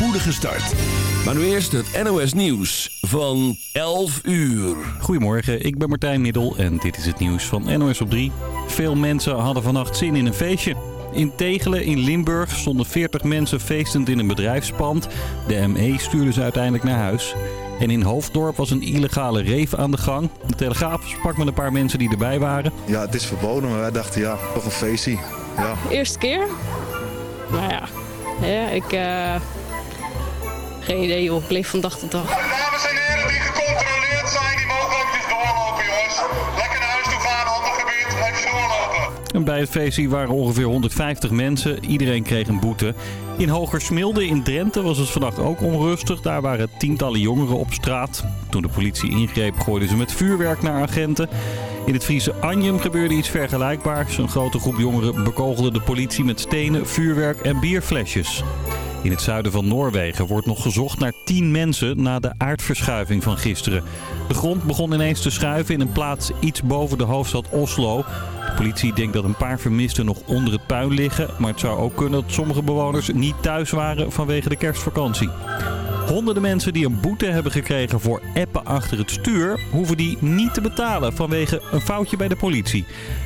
spoedige start. Maar nu eerst het NOS Nieuws van 11 uur. Goedemorgen, ik ben Martijn Middel en dit is het nieuws van NOS op 3. Veel mensen hadden vannacht zin in een feestje. In Tegelen in Limburg stonden 40 mensen feestend in een bedrijfspand. De ME stuurde ze uiteindelijk naar huis. En in Hoofddorp was een illegale reef aan de gang. De Telegraaf sprak met een paar mensen die erbij waren. Ja, het is verboden, maar wij dachten ja, toch een feestje. Ja. Eerste keer. Nou ja, ja ik... eh, geen idee joh, ik leef van dag tot dag. Dames en heren die gecontroleerd zijn, die mogen ook dus doorlopen jongens. Lekker naar huis toe gaan, ander gebied, even doorlopen. En bij het feestje waren ongeveer 150 mensen. Iedereen kreeg een boete. In Hogersmilde in Drenthe was het vannacht ook onrustig. Daar waren tientallen jongeren op straat. Toen de politie ingreep gooiden ze met vuurwerk naar agenten. In het Friese Anjem gebeurde iets vergelijkbaars. Een grote groep jongeren bekogelde de politie met stenen, vuurwerk en bierflesjes. In het zuiden van Noorwegen wordt nog gezocht naar 10 mensen na de aardverschuiving van gisteren. De grond begon ineens te schuiven in een plaats iets boven de hoofdstad Oslo. De politie denkt dat een paar vermisten nog onder het puin liggen. Maar het zou ook kunnen dat sommige bewoners niet thuis waren vanwege de kerstvakantie. Honderden mensen die een boete hebben gekregen voor appen achter het stuur, hoeven die niet te betalen vanwege een foutje bij de politie.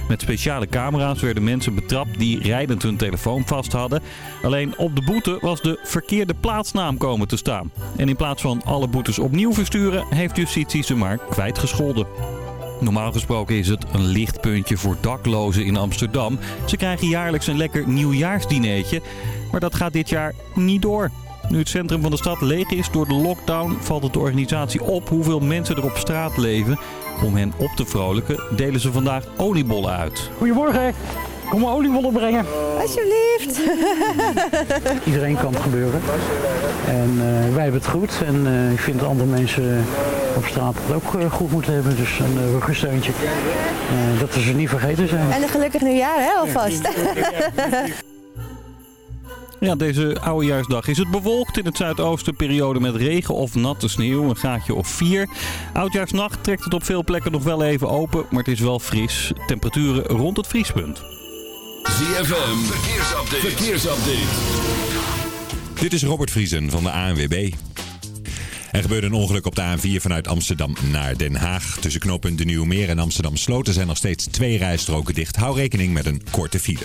Met speciale camera's werden mensen betrapt die rijdend hun telefoon vast hadden. Alleen op de boete was de verkeerde plaatsnaam komen te staan. En in plaats van alle boetes opnieuw versturen, heeft justitie ze maar kwijtgescholden. Normaal gesproken is het een lichtpuntje voor daklozen in Amsterdam. Ze krijgen jaarlijks een lekker nieuwjaarsdineetje. Maar dat gaat dit jaar niet door. Nu het centrum van de stad leeg is door de lockdown, valt het de organisatie op hoeveel mensen er op straat leven. Om hen op te vrolijken delen ze vandaag oliebollen uit. Goedemorgen, kom maar oliebollen brengen. Alsjeblieft. Iedereen kan het gebeuren. En eh, wij hebben het goed. En eh, ik vind dat andere mensen op straat het ook eh, goed moeten hebben. Dus een uh, ruggensteuntje. Eh, dat we ze niet vergeten zijn. En een gelukkig nieuwjaar, hè, alvast. Ja, deze oudejaarsdag is het bewolkt in het zuidoosten. Periode met regen of natte sneeuw, een gaatje of 4. Oudjaarsnacht trekt het op veel plekken nog wel even open, maar het is wel fris. Temperaturen rond het vriespunt. ZFM, verkeersupdate. verkeersupdate. Dit is Robert Vriesen van de ANWB. Er gebeurde een ongeluk op de A4 vanuit Amsterdam naar Den Haag. Tussen knooppunt De Nieuwe Meer en Amsterdam Sloten zijn nog steeds twee rijstroken dicht. Hou rekening met een korte file.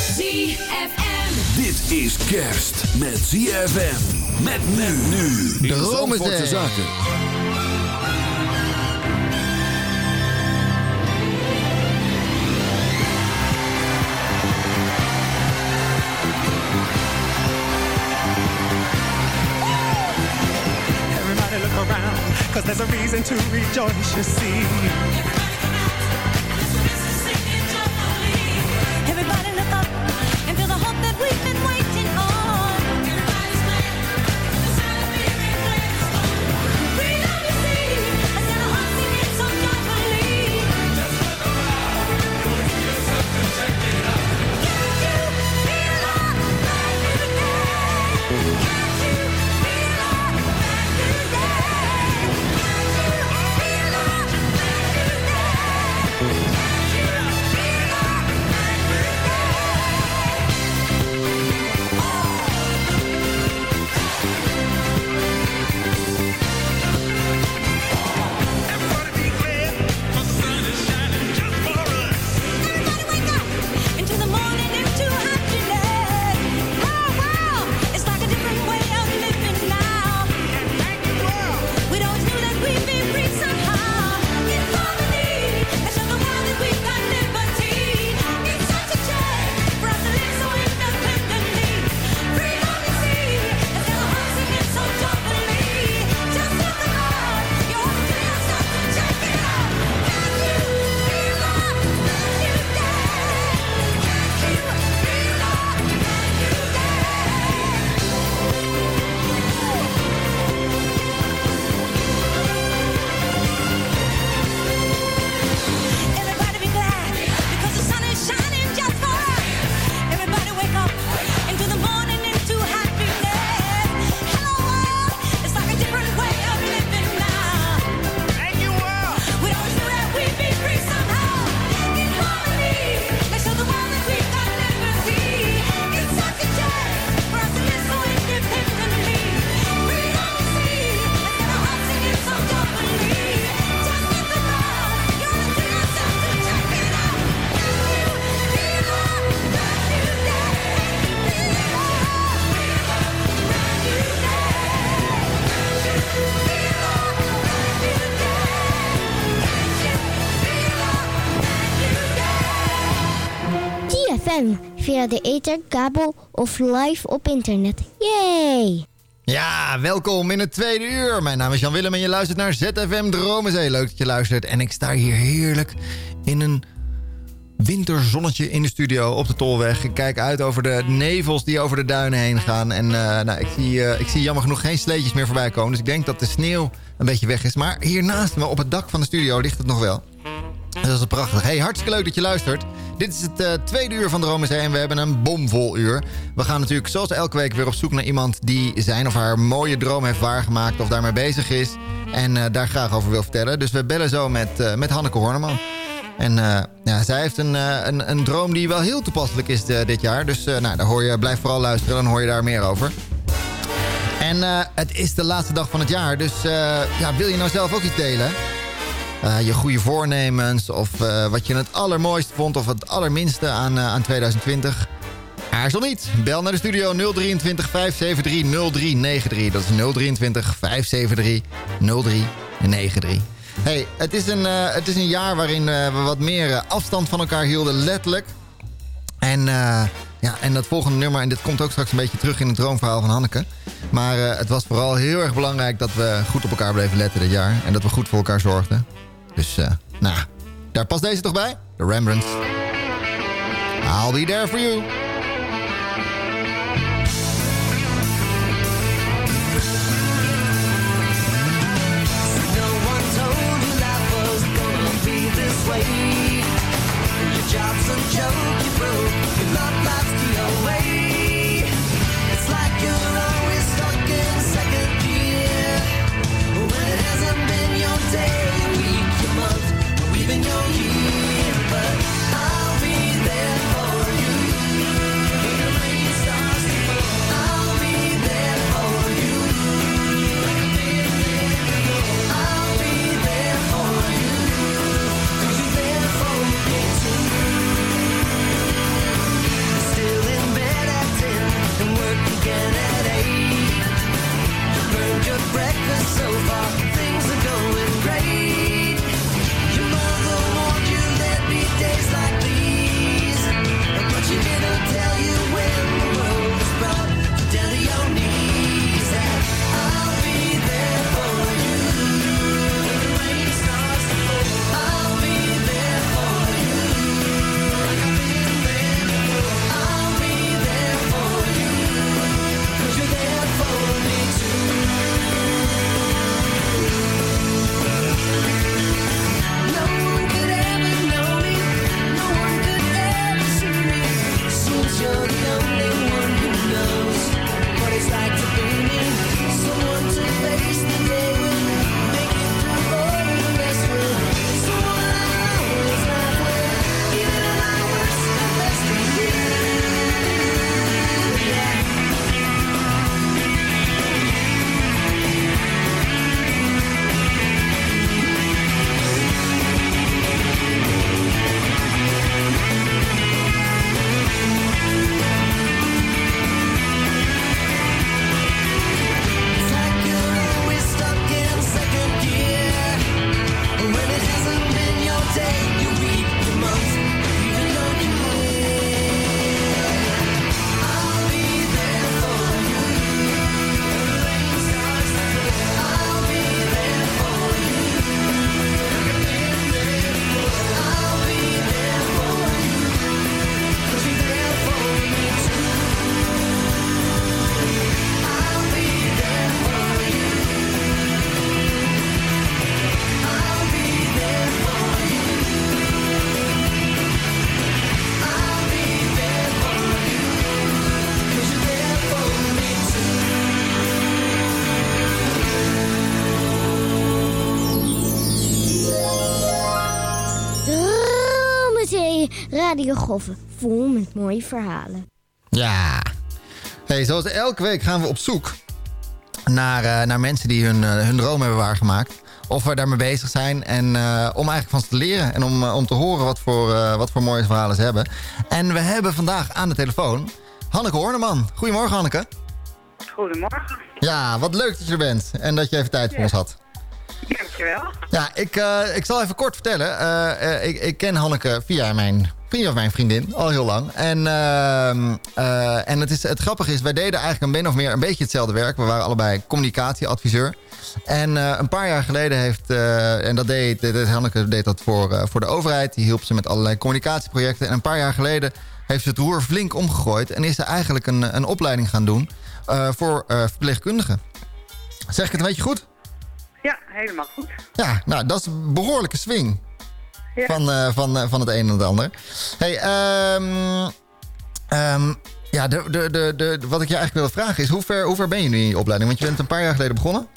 ZFM. Dit is kerst met ZFM. Met men nu. De Zandvoortse Zaken. Everybody look around, cause there's a reason to rejoice, you see. De ether, kabel of live op internet. Yay! Ja, welkom in het tweede uur. Mijn naam is Jan Willem en je luistert naar ZFM Dromenzee. Leuk dat je luistert. En ik sta hier heerlijk in een winterzonnetje in de studio op de Tolweg. Ik kijk uit over de nevels die over de duinen heen gaan. En eh, nou, ik, zie, eh, ik zie jammer genoeg geen sleetjes meer voorbij komen. Dus ik denk dat de sneeuw een beetje weg is. Maar hier naast me op het dak van de studio ligt het nog wel. Dat is prachtig. Hey, hartstikke leuk dat je luistert. Dit is het eh, tweede uur van Dromenzee en we hebben een bomvol uur. We gaan natuurlijk zoals elke week weer op zoek naar iemand... die zijn of haar mooie droom heeft waargemaakt of daarmee bezig is. En eh, daar graag over wil vertellen. Dus we bellen zo met, eh, met Hanneke Horneman. En ja, zij heeft een, een, een droom die wel heel toepasselijk is dit jaar. Dus nou, daar hoor je, blijf vooral luisteren, dan hoor je daar meer over. En het is de laatste dag van het jaar. Dus ja, wil je nou zelf ook iets delen? Eh, je goede voornemens of eh, wat je het allermooiste vond... of het allerminste aan, eh, aan 2020... Aarzel niet. Bel naar de studio 023 573 0393. Dat is 023 573 0393. Hey, het is een, het is een jaar waarin we wat meer afstand van elkaar hielden, letterlijk. En, ja, en dat volgende nummer, en dit komt ook straks een beetje terug in het droomverhaal van Hanneke. Maar het was vooral heel erg belangrijk dat we goed op elkaar bleven letten dit jaar. En dat we goed voor elkaar zorgden. Dus, eh, nou, daar past deze toch bij? De Rembrandts. I'll be there for you. Your job's a joke, you broke. Your love life's the away. It's like you're always stuck in second gear. When it hasn't been your day, Dromenzee, radiogolven, vol met mooie verhalen. Ja. Hey, zoals elke week gaan we op zoek naar, eh, naar mensen die hun, eh, hun droom hebben waargemaakt. Of we daarmee bezig zijn. En eh, om eigenlijk van ze te leren. En om, om te horen wat voor, eh, wat voor mooie verhalen ze hebben. En we hebben vandaag aan de telefoon Hanneke Horneman. Goedemorgen Hanneke. Goedemorgen. Ja, wat leuk dat je er bent. En dat je even tijd voor ons had. Dankjewel. Ja, ik, eh, ik zal even kort vertellen. Eh, eh, ik, ik ken Hanneke via mijn, via mijn vriendin al heel lang. En, ehm, eh, en het, is, het grappige is, wij deden eigenlijk een min of meer een beetje hetzelfde werk. We waren allebei communicatieadviseur. En een paar jaar geleden heeft, en dat deed, Hanneke deed dat voor, voor de overheid. Die hielp ze met allerlei communicatieprojecten. En een paar jaar geleden heeft ze het roer flink omgegooid. En is ze eigenlijk een, een opleiding gaan doen voor verpleegkundigen. Zeg ik het een beetje goed? Ja, helemaal goed. Ja, nou, dat is een behoorlijke swing. Ja. Van, eh, van, eh, van het een en het ander. Hey, ehm, ehm, ja, de, de, de, de, wat ik je eigenlijk wilde vragen is... Hoe ver, hoe ver ben je nu in je opleiding? Want je bent een paar jaar geleden begonnen.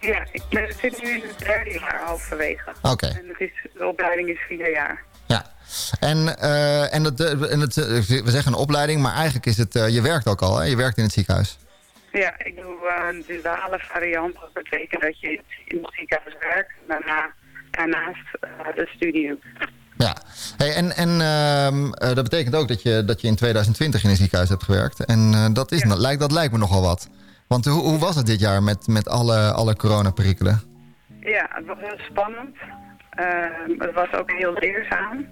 Ja, ik ben- zit nu in het derde jaar halverwege. Oké. En het is, de opleiding is vier jaar. Ja. En, en, het, eh, en het, we zeggen een opleiding, maar eigenlijk is het... je werkt ook al, hè? Je werkt in het ziekenhuis. Ja, ik doe eh, een duale variant. Dat betekent dat je in het ziekenhuis werkt. en Daarna, daarnaast eh, de studie. Ja. Hey, en en ehm, eh, dat betekent ook dat je, dat je in 2020 in een ziekenhuis hebt gewerkt. En dat, is, dat, lijkt, dat lijkt me nogal wat. Want hoe, hoe was het dit jaar met, met alle, alle coronaperikelen? Ja, het was heel spannend. Ehm, het was ook heel leerzaam.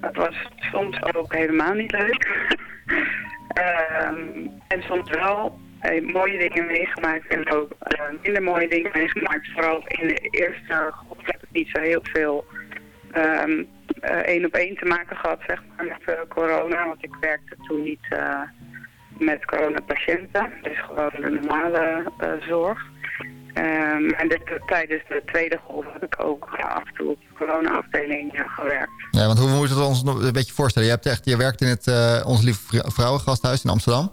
Het was soms ook helemaal niet leuk. Ehm, en soms wel mooie dingen meegemaakt en ook eh, minder mooie dingen meegemaakt. Vooral in de eerste groep heb ik niet zo heel veel ehm, eh, één op één te maken gehad zeg maar, met eh, corona. Want ik werkte toen niet eh, met coronapatiënten. Dus gewoon de normale eh, zorg. Ehm, en dit- tijdens de tweede golf heb ik ook eh, af en toe op de corona-afdeling eh, gewerkt. Ja, want hoe moeten we ons nog een beetje voorstellen? Je, hebt echt, je werkt in het uh, Onze Lieve Vrou- Vrouwengasthuis in Amsterdam.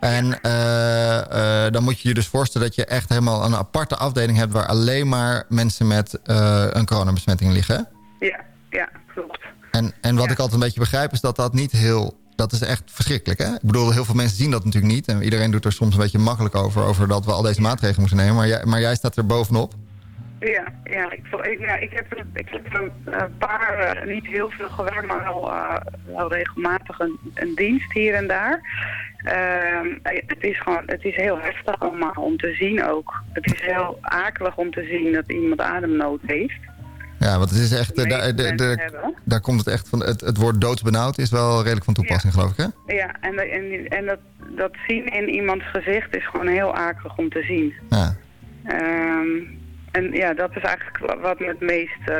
En eh, eh, dan moet je je dus voorstellen dat je echt helemaal een aparte afdeling hebt... waar alleen maar mensen met eh, een coronabesmetting liggen. Ja, ja, klopt. En, en wat ik altijd een beetje begrijp is dat dat niet heel... Dat is echt verschrikkelijk, hè? Ik bedoel, heel veel mensen zien dat natuurlijk niet. En iedereen doet er soms een beetje makkelijk over... over dat we al deze maatregelen moeten nemen. Maar jij, maar jij staat er bovenop. Ja, ja, ik, ja, ik heb, ik heb een paar, niet heel veel gewerkt, maar wel, wel regelmatig een, een dienst hier en daar. Ehm, eh, het is gewoon, het is heel heftig allemaal om te zien ook. Het is heel akelig om te zien dat iemand ademnood heeft. Ja, want het is echt... eh, De daar, de- de- daar komt het echt van... Het, het woord doodsbenauwd is wel redelijk van toepassing, geloof ik, hè? Ja, en, en, en dat, dat zien in iemands gezicht is gewoon heel akelig om te zien. Ja. Ehm, en ja, dat is eigenlijk wa- wat me het meest eh,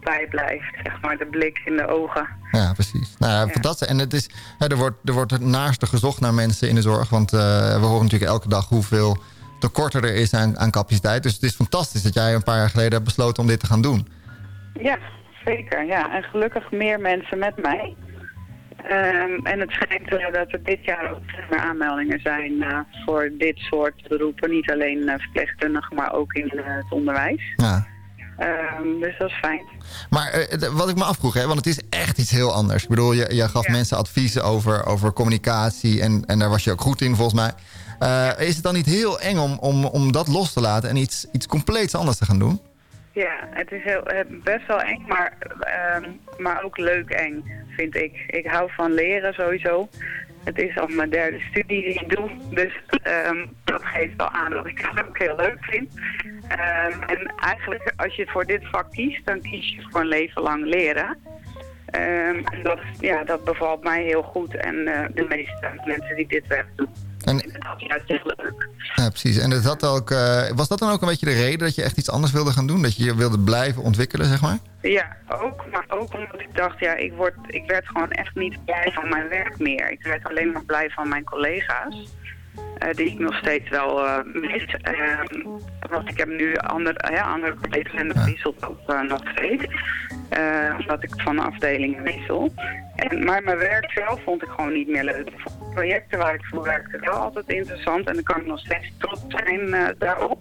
bijblijft, zeg maar, de blik in de ogen. Ja, precies. Nou ja, fantastisch. En het is, hè, er, wordt, er wordt het naaste gezocht naar mensen in de zorg. Want eh, we horen natuurlijk elke dag hoeveel tekorten er is aan, aan capaciteit. Dus het is fantastisch dat jij een paar jaar geleden hebt besloten om dit te gaan doen. Ja, zeker. Ja, en gelukkig meer mensen met mij. Ehm, en het schijnt eh, dat er dit jaar ook meer aanmeldingen zijn eh, voor dit soort beroepen. Niet alleen verpleegkundigen, maar ook in het onderwijs. Ja. Ehm, dus dat is fijn. Maar eh, wat ik me afvroeg, hè, want het is echt iets heel anders. Ik bedoel, je, je gaf mensen adviezen over, over communicatie en, en daar was je ook goed in volgens mij. Eh, is het dan niet heel eng om, om, om dat los te laten en iets, iets compleets anders te gaan doen? Ja, het is heel, eh, best wel eng, maar, ehm, maar ook leuk eng, vind ik. Ik hou van leren sowieso. Het is al mijn derde studie die ik doe, dus ehm, dat geeft wel aan dat ik het ook heel leuk vind. Ehm, en eigenlijk, als je voor dit vak kiest, dan kies je voor een leven lang leren. Ehm, en dat, ja, dat bevalt mij heel goed en eh, de meeste mensen die dit werk doen. En, Dat is juist heel leuk. ja, precies. En dat ook, eh, was dat dan ook een beetje de reden dat je echt iets anders wilde gaan doen? Dat je je wilde blijven ontwikkelen, zeg maar? Ja, ook. Maar ook omdat ik dacht, ja, ik, word, ik werd gewoon echt niet blij van mijn werk meer. Ik werd alleen maar blij van mijn collega's. eh, die ik nog steeds wel eh, mis. Ehm, want ik heb nu andere, ja, andere collega's en dat wisselt ook nog steeds. Omdat ik van afdelingen wissel. En, maar mijn werk zelf vond ik gewoon niet meer leuk. Ik projecten waar ik voor werkte wel altijd interessant. En dan kan ik nog steeds trots zijn eh, daarop.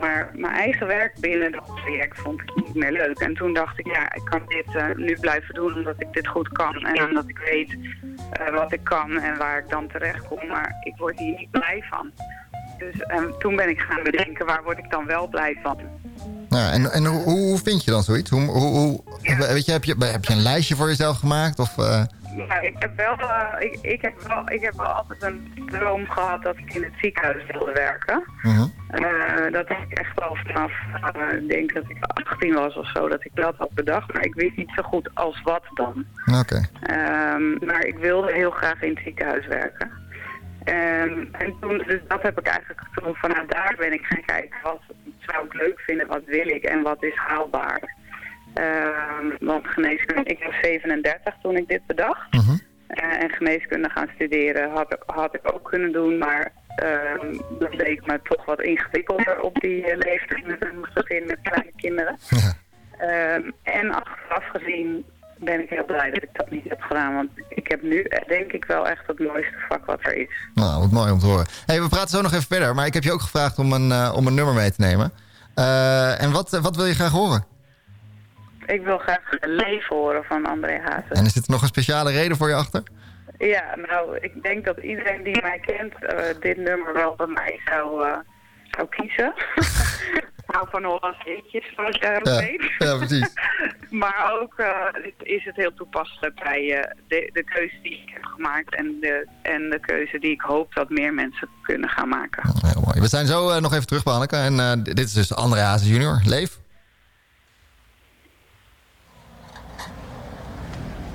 Maar mijn eigen werk binnen dat project vond ik niet meer leuk. En toen dacht ik, ja, ik kan dit eh, nu blijven doen omdat ik dit goed kan. En omdat ik weet eh, wat ik kan en waar ik dan terecht kom. Maar ik word hier niet blij van. Dus en toen ben ik gaan bedenken, waar word ik dan wel blij van? Ja, en en hoe, hoe vind je dan zoiets? Hoe, hoe, hoe- weet je, heb, je, heb je een lijstje voor jezelf gemaakt? Of, eh, Ja, ik heb wel, eh, ik, ik, heb wel, ik heb wel altijd een droom gehad dat ik in het ziekenhuis wilde werken. mhm. Eh, dat heb ik echt al vanaf, eh, ik denk dat ik 18 was of zo, dat ik dat had bedacht. Maar ik wist niet zo goed als wat dan. Oké. Ehm, maar ik wilde heel graag in het ziekenhuis werken. Ehm, en toen, dus dat heb ik eigenlijk, toen vanuit daar ben ik gaan kijken, wat zou ik leuk vinden, wat wil ik en wat is haalbaar. Ehm, want geneeskunde, ik was 37 toen ik dit bedacht. Eh, en geneeskunde gaan studeren had, ik- had ik ook kunnen doen, maar ehm, dat leek me toch wat ingewikkelder op die eh, leeftijd met een gezin met kleine kinderen. Ehm, en achteraf gezien ben ik heel blij dat ik dat niet heb gedaan, want ik heb nu eh, denk ik wel echt het mooiste vak wat er is. Nou, wat mooi om te horen. Hey, we praten zo nog even verder, maar ik heb je ook gevraagd om een, om een nummer mee te nemen. En wat, wat wil je graag horen? Ik wil graag leven horen van André Hazes. En is er nog een speciale reden voor je achter? Ja, nou, ik denk dat iedereen die mij kent eh, dit nummer wel bij mij zou, eh, zou kiezen. Ik hou van Hollands hitjes, zoals jij ook Ja, weet. ja, precies. maar ook eh, is het heel toepasselijk bij de, de keuze die ik heb gemaakt en de, en de keuze die ik hoop dat meer mensen kunnen gaan maken. Heel mooi. We zijn zo nog even terug bij Anneke. En dit is dus André Hazes junior. Leef.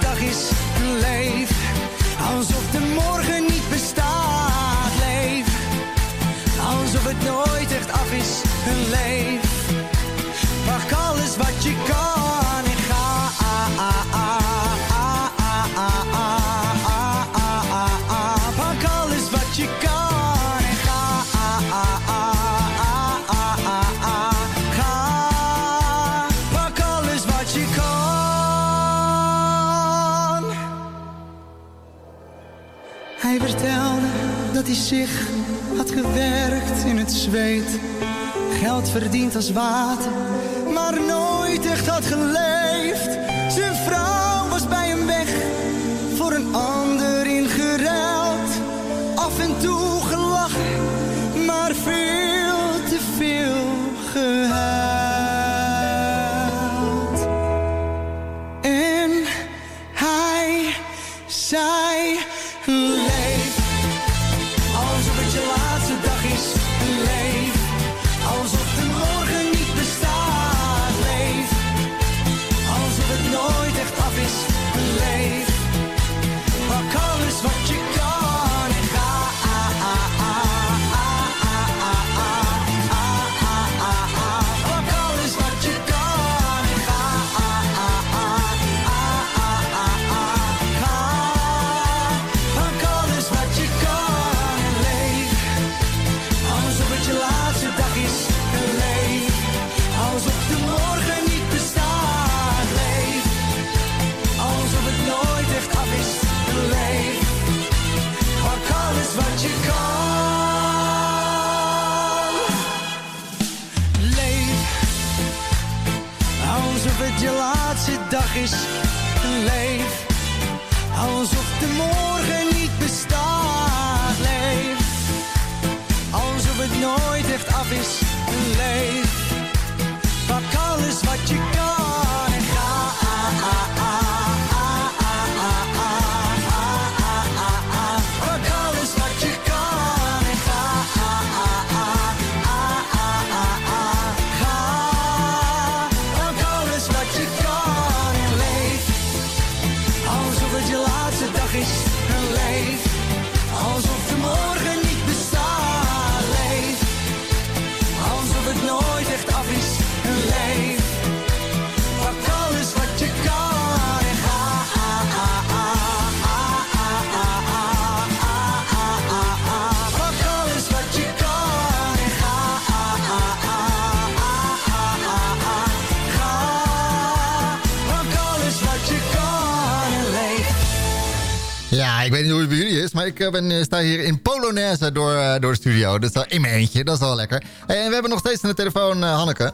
dag is. Hij zich had gewerkt in het zweet. Geld verdiend als water, maar nooit echt had geleefd. Zijn vrouw was bij hem weg, voor een ander is en leef. Alsof de morgen is, maar ik eh, ben, eh, sta hier in Polonaise door, eh, door de studio. Dus in mijn eentje, dat is wel lekker. En we hebben nog steeds aan de telefoon Hanneke.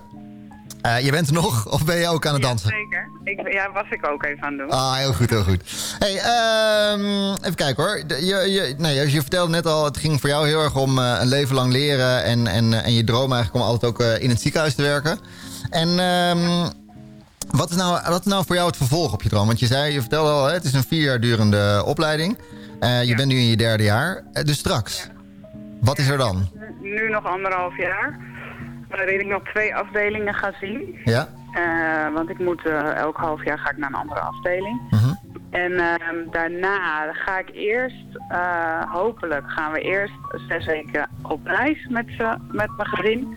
Je bent er nog, of ben je ook aan het dansen? Zeker. Ik, ja, was ik ook even aan het doen. Ah, heel goed, heel goed. Hey, ehm, even kijken hoor. De- Je, je, nee, je vertelde net al, het ging voor jou heel erg om een leven lang leren... en, en, en je droom eigenlijk om altijd ook in het ziekenhuis te werken. En ehm, wat, is nou, wat is nou voor jou het vervolg op je droom? Want je zei, je vertelde al, hè, het is een vier jaar durende opleiding. Eh, je bent nu in je derde jaar. Eh, dus straks, wat is er dan? Nu nog anderhalf jaar. Waarin ik nog twee afdelingen ga zien. Ja? Eh, want ik moet eh, elk half jaar ga ik naar een andere afdeling. En ehm, daarna ga ik eerst, eh, hopelijk gaan we eerst zes weken op reis met, met mijn gezin.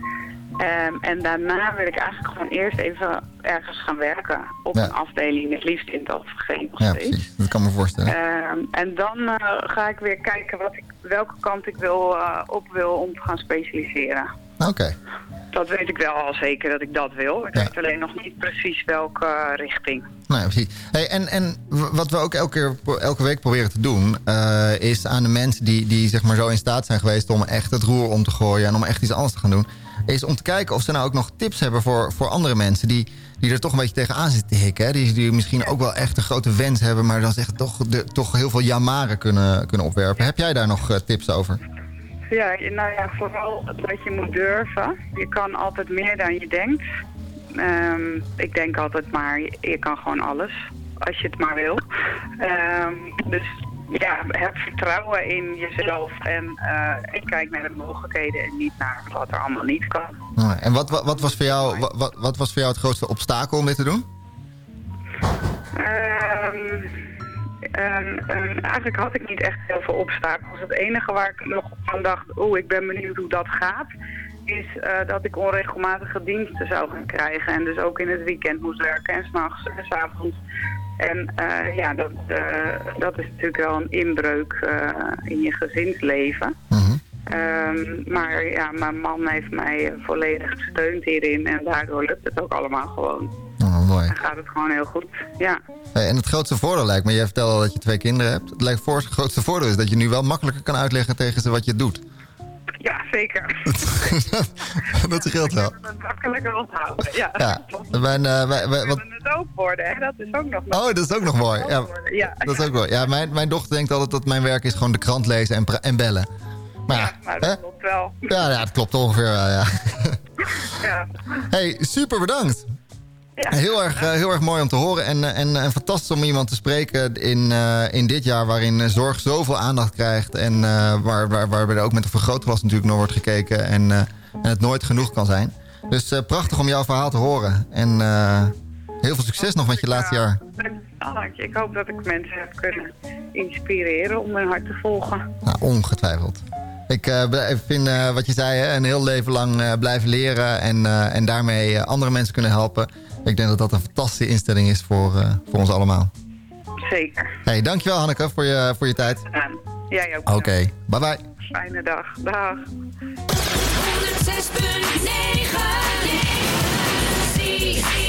Ehm, en daarna wil ik eigenlijk gewoon eerst even ergens gaan werken. Op Ja. een afdeling, het liefst in OVG nog Ja, steeds. precies. Dat kan me voorstellen. Ehm, en dan eh, ga ik weer kijken wat ik, welke kant ik wil, eh, op wil om te gaan specialiseren. Oké. Dat weet ik wel al zeker dat ik dat wil. Ik weet alleen nog niet precies welke eh, richting. Nou ja, precies. Hey, en, en wat we ook elke, keer, elke week proberen te doen... is aan de mensen die, die zeg maar zo in staat zijn geweest... om echt het roer om te gooien en om echt iets anders te gaan doen... is om te kijken of ze nou ook nog tips hebben voor, voor andere mensen... die, die er toch een beetje tegenaan zitten te hikken. Hè? Die, die misschien ook wel echt een grote wens hebben... maar dan zeggen toch, de, toch heel veel jamaren kunnen, kunnen opwerpen. Heb jij daar nog eh, tips over? Ja, nou ja, vooral dat je moet durven. Je kan altijd meer dan je denkt. Ehm, ik denk altijd maar, je, je kan gewoon alles. Als je het maar wil. Ehm, dus ja, heb vertrouwen in jezelf. En, eh, en kijk naar de mogelijkheden en niet naar wat er allemaal niet kan. Nou, En wat, wat, wat, was voor jou, wat, wat- was voor jou het grootste obstakel om dit te doen? Ehm, en, en eigenlijk had ik niet echt heel veel obstakels. Het enige waar ik nog van dacht, oeh, ik ben benieuwd hoe dat gaat, is eh, dat ik onregelmatige diensten zou gaan krijgen. En dus ook in het weekend moest werken en s'nachts en s'avonds. En eh, ja, dat, eh, dat is natuurlijk wel een inbreuk in je gezinsleven. Ehm, maar ja, mijn man heeft mij volledig gesteund hierin en daardoor lukt het ook allemaal gewoon. Oh, mooi. Dan gaat het gewoon heel goed, ja. Hey, en het grootste voordeel lijkt me, jij vertelde al dat je twee kinderen hebt. Het lijkt voor het grootste voordeel is dat je nu wel makkelijker kan uitleggen tegen ze wat je doet. Zeker. dat scheelt wel. Dat makkelijker onthouden, ja. Ja, mijn, eh, wij, wij- wat, Het ook worden, hè? dat is ook nog oh, dat is ook nog mooi. Ja, Ja, dat is ook mooi. Ja, mijn, mijn dochter denkt altijd dat mijn werk is gewoon de krant lezen en, en bellen. Maar ja, maar hè? dat klopt wel. ja, ja, dat klopt ongeveer wel, ja. Ja. Hey, super bedankt. Heel, erg, eh, heel erg mooi om te horen en, eh, en, en fantastisch om iemand te spreken in, eh, in dit jaar waarin eh, zorg zoveel aandacht krijgt en eh, waar, waar, waarbij er ook met een vergrootglas natuurlijk naar wordt gekeken en, eh, en het nooit genoeg kan zijn. Dus eh, prachtig om jouw verhaal te horen en eh, heel veel succes nog met je laatste jaar. Ik hoop dat ik mensen heb kunnen inspireren om hun hart te volgen. Nou, ongetwijfeld. Ik eh, vind eh, wat je zei, hè, een heel leven lang eh, blijven leren en, eh, en daarmee eh, andere mensen kunnen helpen. Ik denk dat dat een fantastische instelling is voor, eh, voor ons allemaal. Zeker. Hey, dankjewel Hanneke voor je, voor je tijd. Gedaan. Jij ook. Oké, bye bye. Fijne dag. Dag. 106.9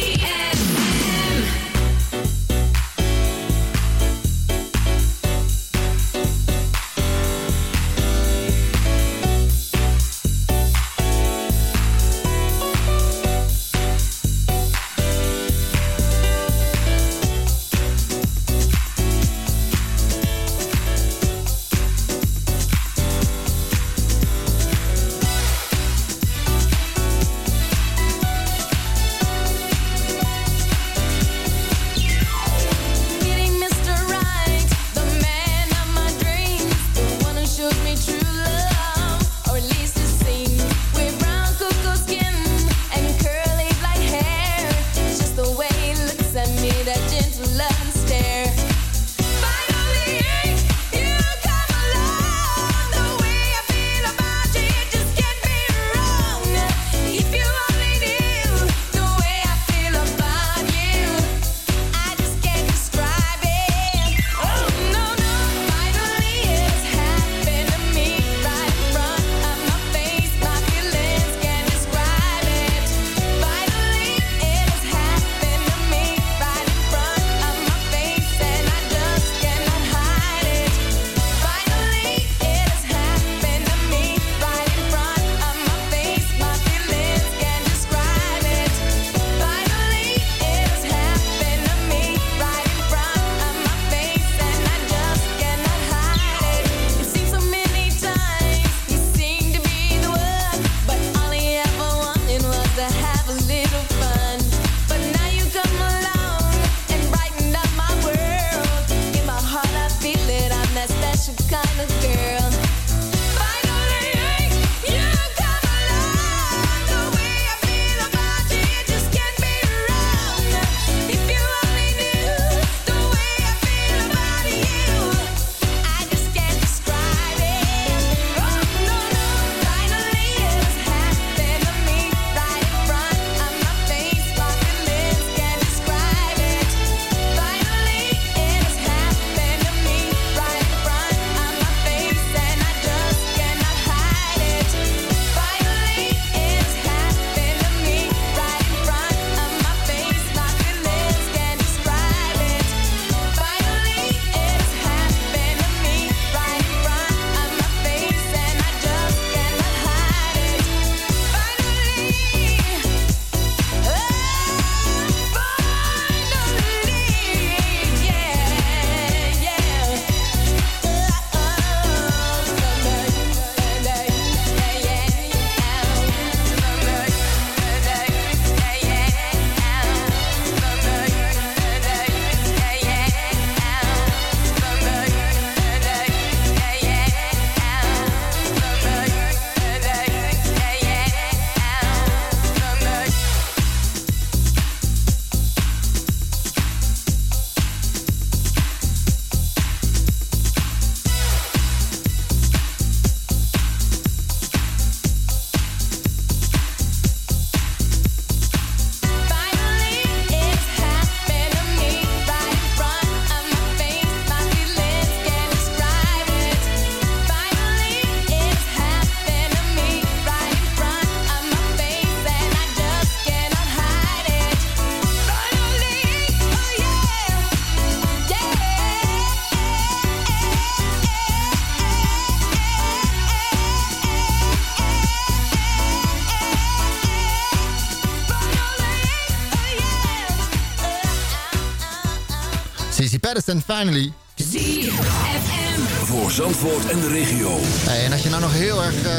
Patterson, Finally. ZFM. Voor Zandvoort en de regio. Hey, en als je nou nog heel erg, eh,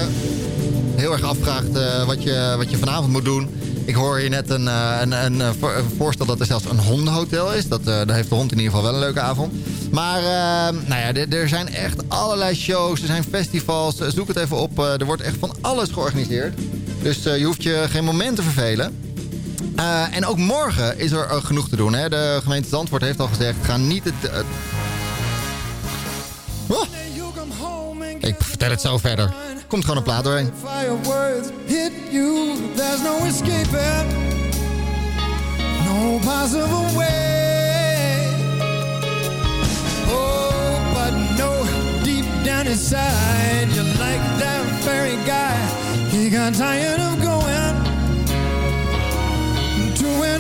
heel erg afvraagt eh, wat, je, wat je vanavond moet doen... Ik hoor hier net een, eh, een, een, voor- een voorstel dat er zelfs een hondenhotel is. Dat, eh, daar heeft de hond in ieder geval wel een leuke avond. Maar eh, nou ja, er, er zijn echt allerlei shows, er zijn festivals. Zoek het even op. Eh, er wordt echt van alles georganiseerd. Dus eh, je hoeft je geen moment te vervelen. Eh, en ook morgen is er eh, genoeg te doen. Hè? De gemeente Zandvoort heeft al gezegd... ga niet het... eh, Oh. Ik vertel het zo verder. Komt gewoon een plaat doorheen. You, no possible way. Oh, but no, deep down inside, you're like that fairy guy. He got tired of going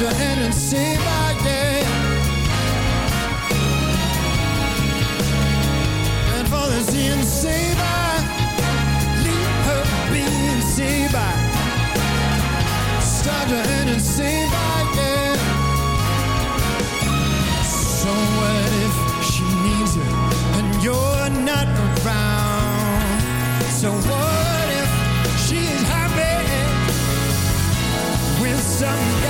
your hand and say bye, with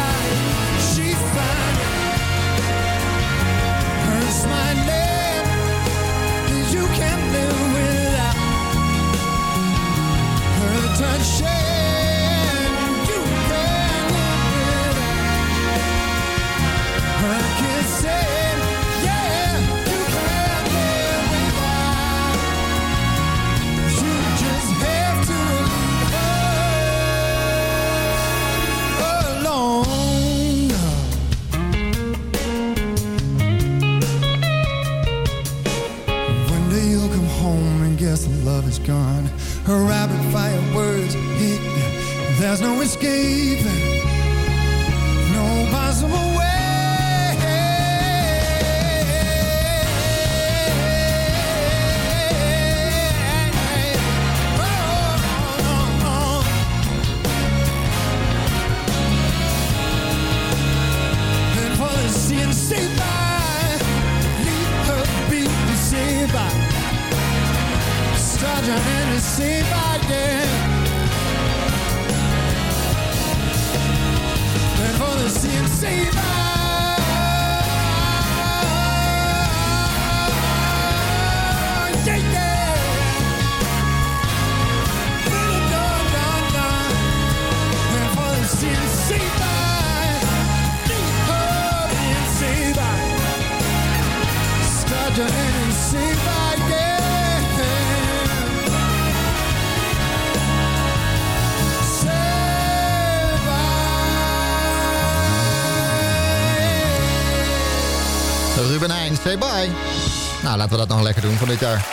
Nou, laten we dat nog lekker doen van dit jaar.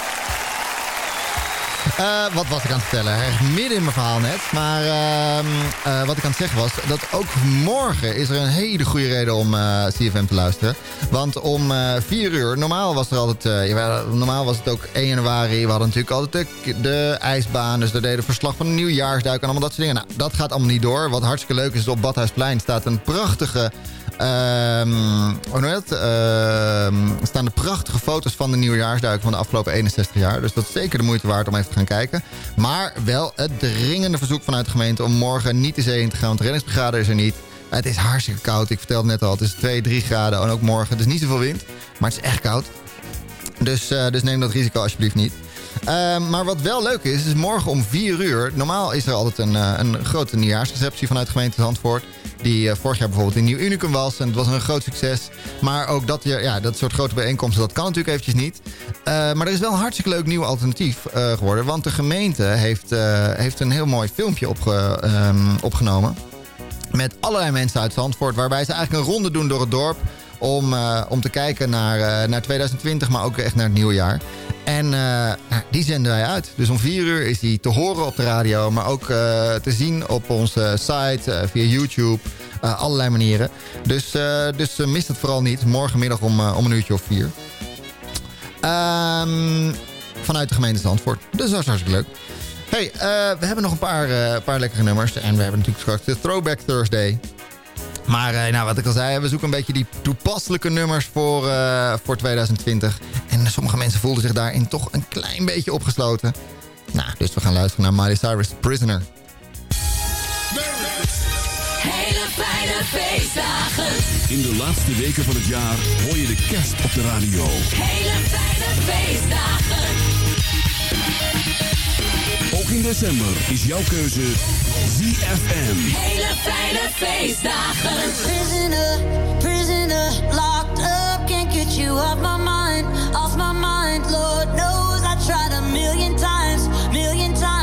Eh, wat was ik aan het vertellen? Midden in mijn verhaal net. Maar ehm, eh, wat ik aan het zeggen was... dat ook morgen is er een hele goede reden om eh, CFM te luisteren. Want om eh 4 uur... Normaal was er altijd... normaal was het ook 1 januari. We hadden natuurlijk altijd de, de ijsbaan. Dus daar deden we verslag van de nieuwjaarsduik en allemaal dat soort dingen. Nou, dat gaat allemaal niet door. Wat hartstikke leuk is op Badhuisplein staat een prachtige... ehm je dat? Ehm, staan de prachtige foto's van de nieuwjaarsduik van de afgelopen 61 jaar. Dus dat is zeker de moeite waard om even te gaan kijken. Maar wel het dringende verzoek vanuit de gemeente om morgen niet de zee in te gaan. Want de is er niet. Het is hartstikke koud. Ik vertelde het net al. Het is 2, 3 graden. En ook morgen. Het is niet zoveel wind. Maar het is echt koud. Dus, eh, dus neem dat risico alsjeblieft niet. Ehm, maar wat wel leuk is, is morgen om 4 uur. Normaal is er altijd een, eh, een grote nieuwjaarsreceptie vanuit gemeente Zandvoort. Die eh, vorig jaar bijvoorbeeld in Nieuw Unicum was. En het was een groot succes. Maar ook dat, ja, dat soort grote bijeenkomsten, dat kan natuurlijk eventjes niet. Eh, maar er is wel een hartstikke leuk nieuw alternatief geworden. Want de gemeente heeft, heeft een heel mooi filmpje opge- ehm, opgenomen. Met allerlei mensen uit Zandvoort. Waarbij ze eigenlijk een ronde doen door het dorp. Om, om te kijken naar, naar 2020, maar ook echt naar het nieuwe jaar. En eh, nou, die zenden wij uit. Dus om 4 uur is die te horen op de radio. Maar ook eh, te zien op onze site, eh, via YouTube. allerlei manieren. Dus, dus mis het vooral niet. Morgenmiddag om, om een uurtje of vier. Ehm, vanuit de gemeente Zandvoort. Dus dat is hartstikke leuk. Hey, we hebben nog een paar, paar lekkere nummers. En we hebben natuurlijk straks de Throwback Thursday. Maar eh, nou, wat ik al zei, we zoeken een beetje die toepasselijke nummers voor, eh, voor 2020. En sommige mensen voelden zich daarin toch een klein beetje opgesloten. Nou, dus we gaan luisteren naar Miley Cyrus, Prisoner. Hele fijne feestdagen. In de laatste weken van het jaar hoor je de kerst op de radio. Hele fijne feestdagen. Ook in december is jouw keuze ZFM. Hele fijne feestdagen. Prisoner, prisoner, locked up, can't get you off my mind, off my mind. Lord knows I tried a million times, million times.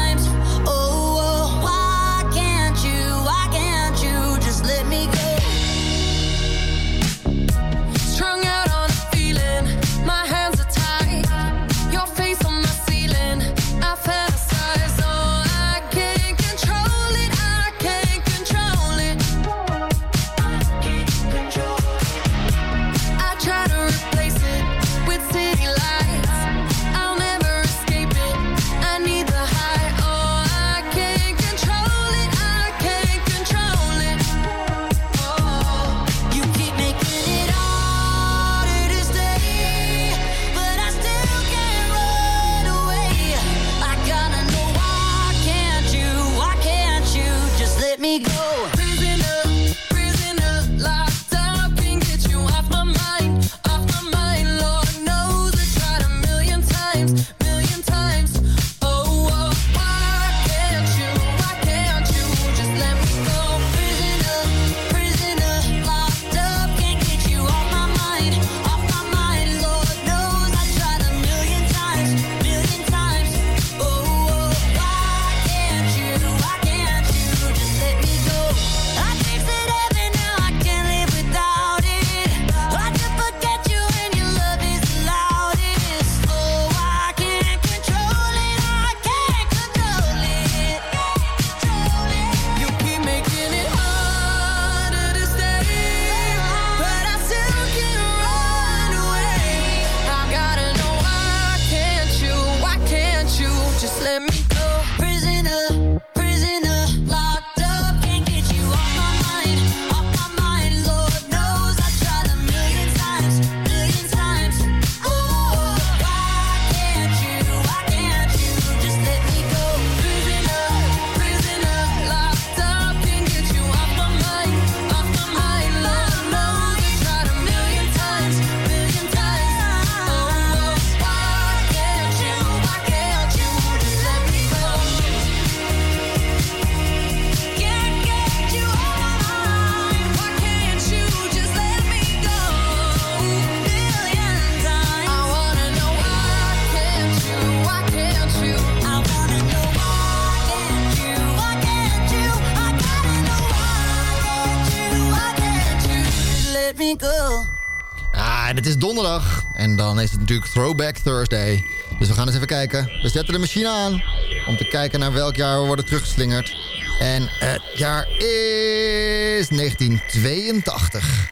Dan is het natuurlijk Throwback Thursday. Dus we gaan eens even kijken. We zetten de machine aan. Om te kijken naar welk jaar we worden teruggeslingerd. En het jaar is 1982.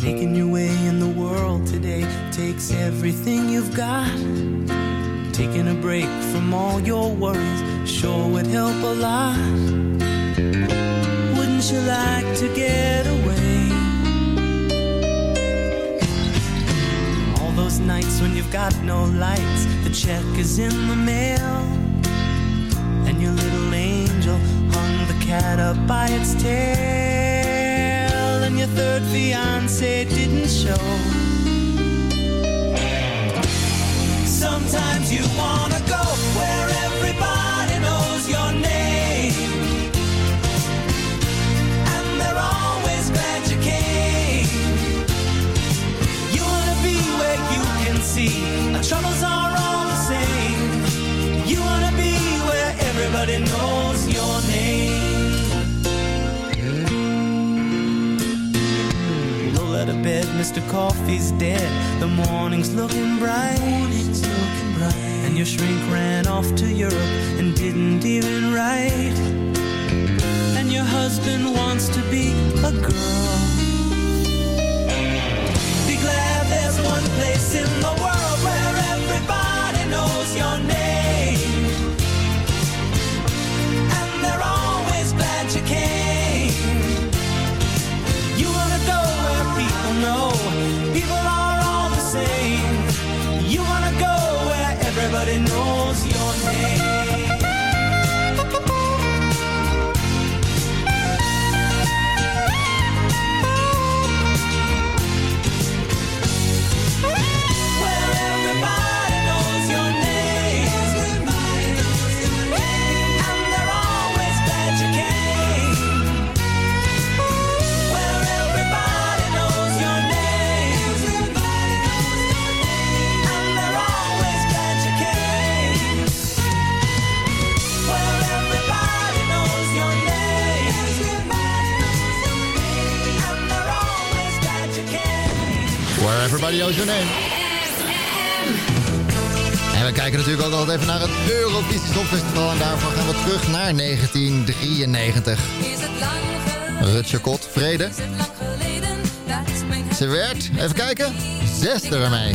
Making your way in the world today takes everything you've got. Taking a break from all your worries sure would help a lot. Wouldn't you like to get nights when you've got no lights. The check is in the mail. And your little angel hung the cat up by its tail. And your third fiance didn't show. Sometimes you wanna go. Mr. Coffee's dead. The morning's looking bright. Morning's looking bright. And your shrink ran off to Europe and didn't even write. And your husband wants to be a girl. Be glad there's one place in the world where everybody knows your name. nobody knows En we kijken natuurlijk ook altijd even naar het Eurovisie Songfestival. En daarvoor gaan we terug naar 1993. Rutger Kot, vrede. Ze werd, even kijken, zesde ermee.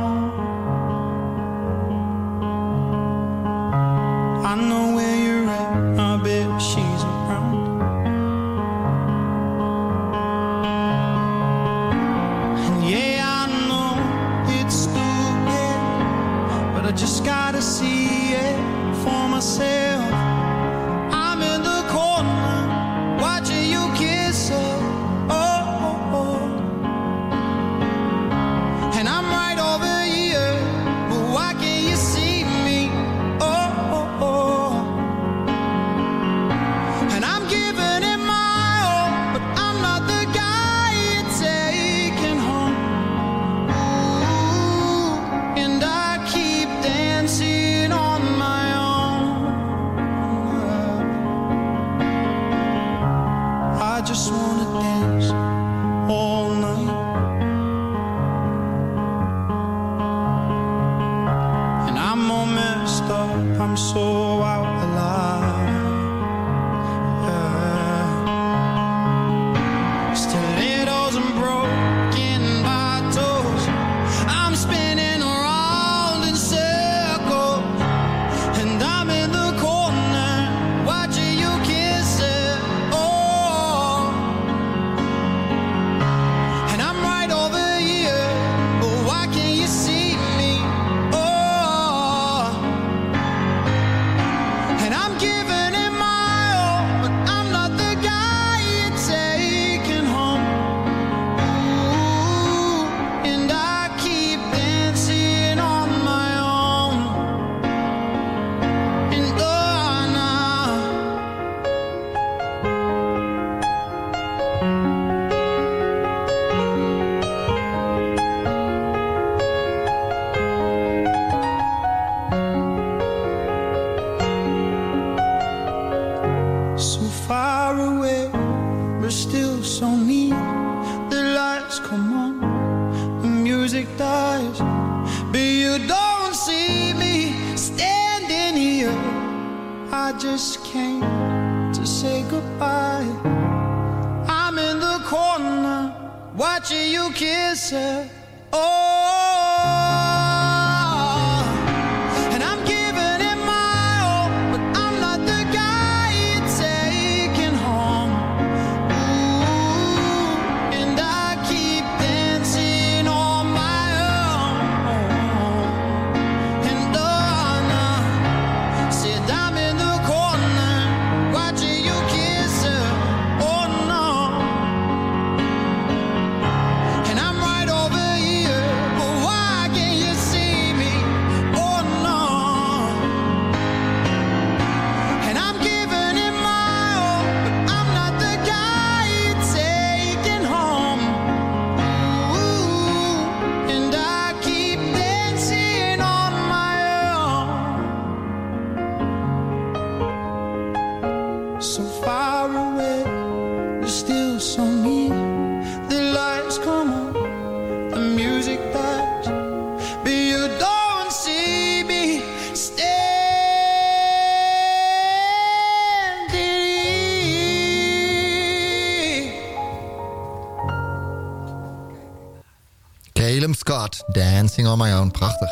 Dancing on My Own. Prachtig.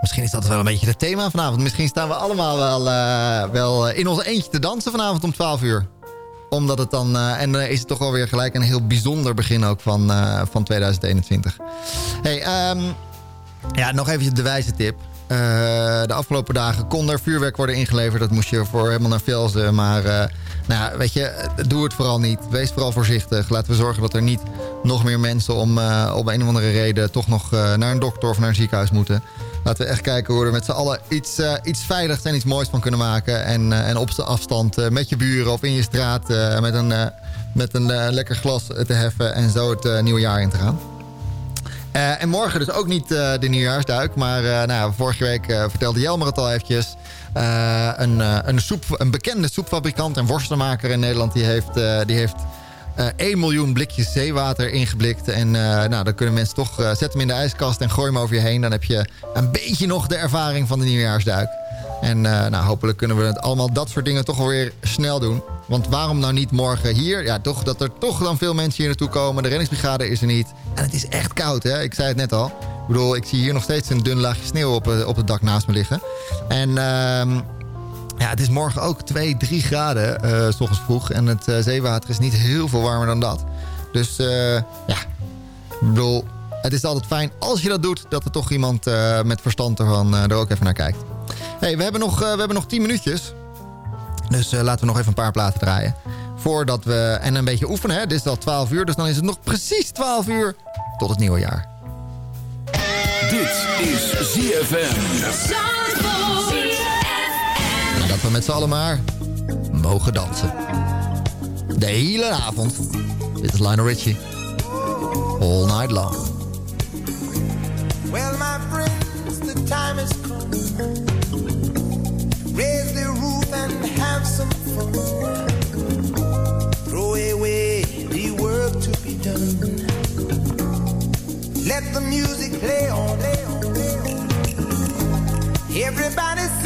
Misschien is dat wel een beetje het thema vanavond. Misschien staan we allemaal wel, eh, wel eh, in ons eentje te dansen vanavond om 12 uur. Omdat het dan... Eh, en dan is het toch alweer gelijk een heel bijzonder begin ook van, van 2021. hey, ehm, ja, nog even de wijze tip. de afgelopen dagen kon er vuurwerk worden ingeleverd. Dat moest je voor helemaal naar velzen. Maar nou, weet je, doe het vooral niet. Wees vooral voorzichtig. Laten we zorgen dat er niet nog meer mensen om eh, uh, op een of andere reden toch nog eh, naar een dokter of naar een ziekenhuis moeten. Laten we echt kijken hoe we er met z'n allen iets, eh, iets veiligs en iets moois van kunnen maken. En, en op de afstand met je buren of in je straat met een, met een lekker glas te heffen en zo het nieuwe jaar in te gaan. en morgen dus ook niet de nieuwjaarsduik. Maar nou vorige week vertelde Jelmer het al eventjes. een, een, soep, een bekende soepfabrikant en worstenmaker in Nederland... die heeft, die heeft eh 1 miljoen blikjes zeewater ingeblikt. En eh, nou, dan kunnen mensen toch... eh, zet hem in de ijskast en gooi hem over je heen. Dan heb je een beetje nog de ervaring van de nieuwjaarsduik. En nou, hopelijk kunnen we het allemaal dat soort dingen toch alweer snel doen. Want waarom nou niet morgen hier? Ja, toch dat er toch dan veel mensen hier naartoe komen. De reddingsbrigade is er niet. En het is echt koud, hè? Ik zei het net al. Ik bedoel, ik zie hier nog steeds een dun laagje sneeuw op, op het dak naast me liggen. En ehm, ja, het is morgen ook 2, 3 graden, eh, s vroeg. En het eh, zeewater is niet heel veel warmer dan dat. Dus eh, ja, ik bedoel, het is altijd fijn als je dat doet... dat er toch iemand met verstand ervan er ook even naar kijkt. hey, we, hebben nog, we hebben nog 10 minuutjes. Dus laten we nog even een paar platen draaien. Voordat we... En een beetje oefenen, hè. Dit is al 12 uur, dus dan is het nog precies 12 uur tot het nieuwe jaar. Dit is ZFM. Dat we met z'n allen maar mogen dansen. De hele avond. Dit is Lionel Richie. All night long. Well, my friends, the time has come. Raise the roof and have some fun. Throw away the work to be done. Let the music play on. Everybody sing,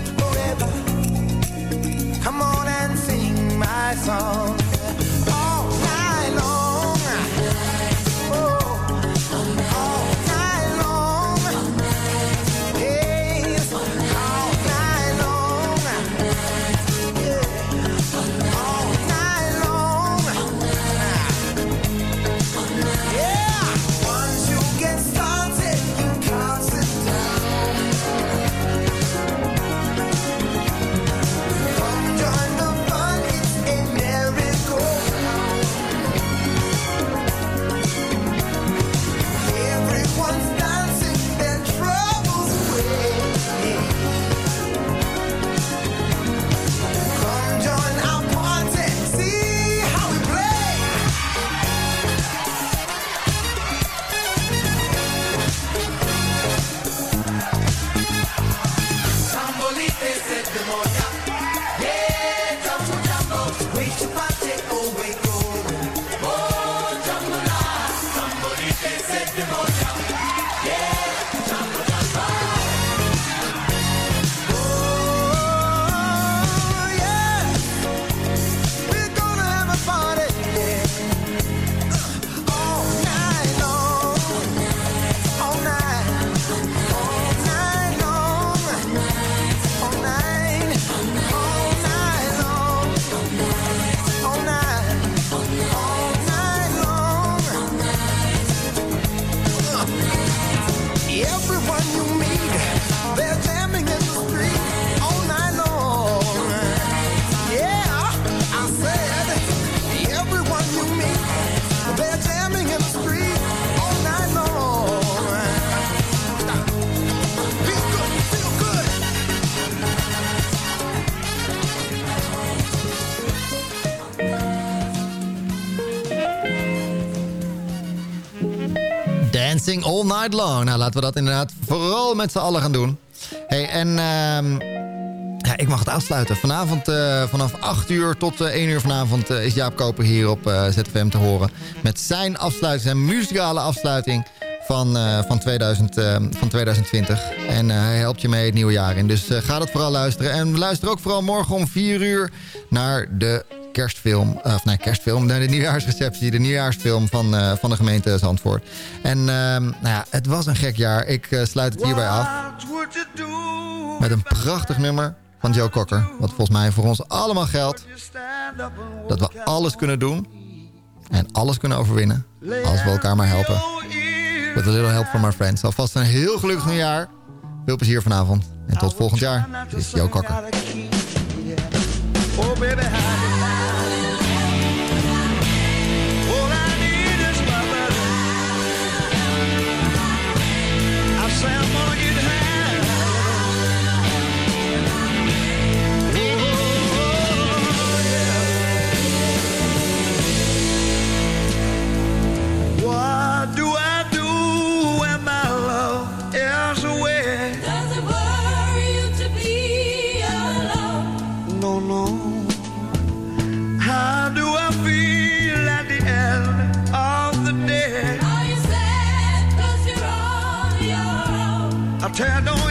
my song. Long. Nou, laten we dat inderdaad vooral met z'n allen gaan doen. hey, en ehm, ja, ik mag het afsluiten. Vanavond eh, vanaf 8 uur tot eh, 1 uur vanavond eh, is Jaap Koper hier op eh, ZFM te horen. Met zijn afsluiting, zijn muzikale afsluiting van, eh, van, 2000, eh, van 2020. En eh, hij helpt je mee het nieuwe jaar in. Dus eh, ga dat vooral luisteren. En luister ook vooral morgen om 4 uur naar de kerstfilm. eh, Of nee, kerstfilm. De nieuwjaarsreceptie. De nieuwjaarsfilm van, eh, van de gemeente Zandvoort. En ehm, nou ja, het was een gek jaar. Ik eh, sluit het hierbij af. Met een prachtig nummer van Joe Cocker. Wat volgens mij voor ons allemaal geldt. Dat we alles kunnen doen. En alles kunnen overwinnen. Als we elkaar maar helpen. With a little help from our friends. Alvast een heel gelukkig nieuwjaar. Veel plezier vanavond. En tot volgend jaar. Dit is Joe Cocker. What do I do when my love is away? Does it worry you to be alone? No, no. How do I feel at the end of the day? Are you sad 'cause you're on your own? I tell you,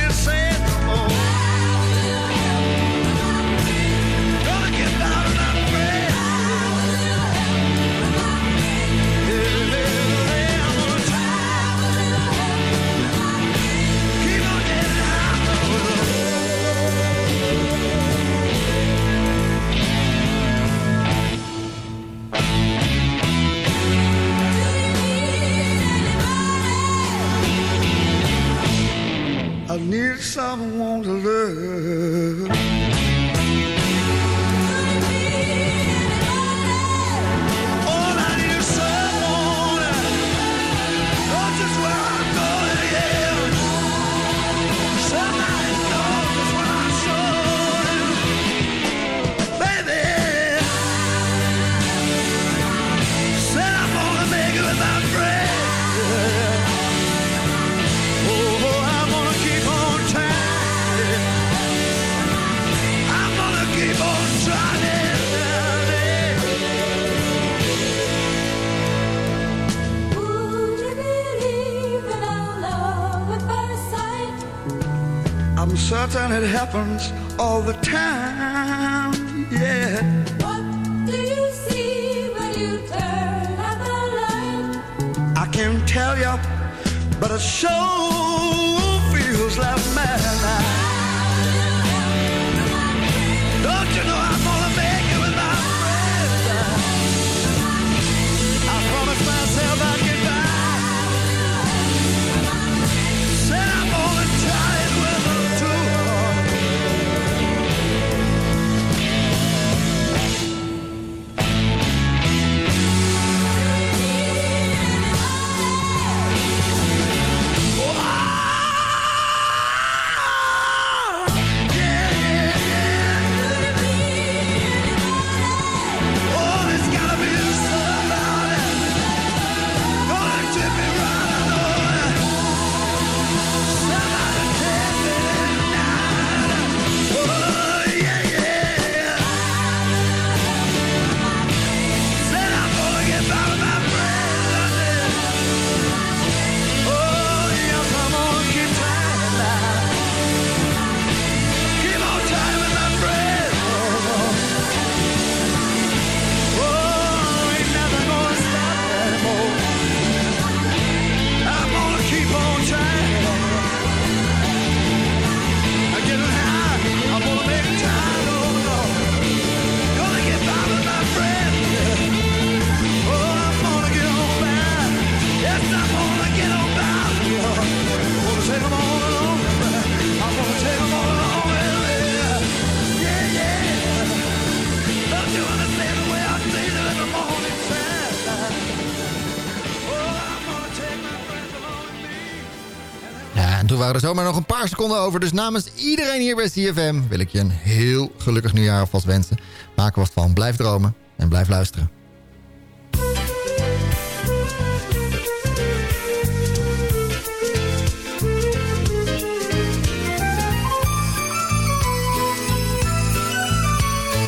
er zomaar nog een paar seconden over. Dus namens iedereen hier bij CFM wil ik je een heel gelukkig nieuwjaar alvast wensen. Maak wat van. Blijf dromen en blijf luisteren.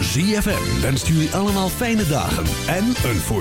ZFM wenst jullie allemaal fijne dagen en een voorzitter.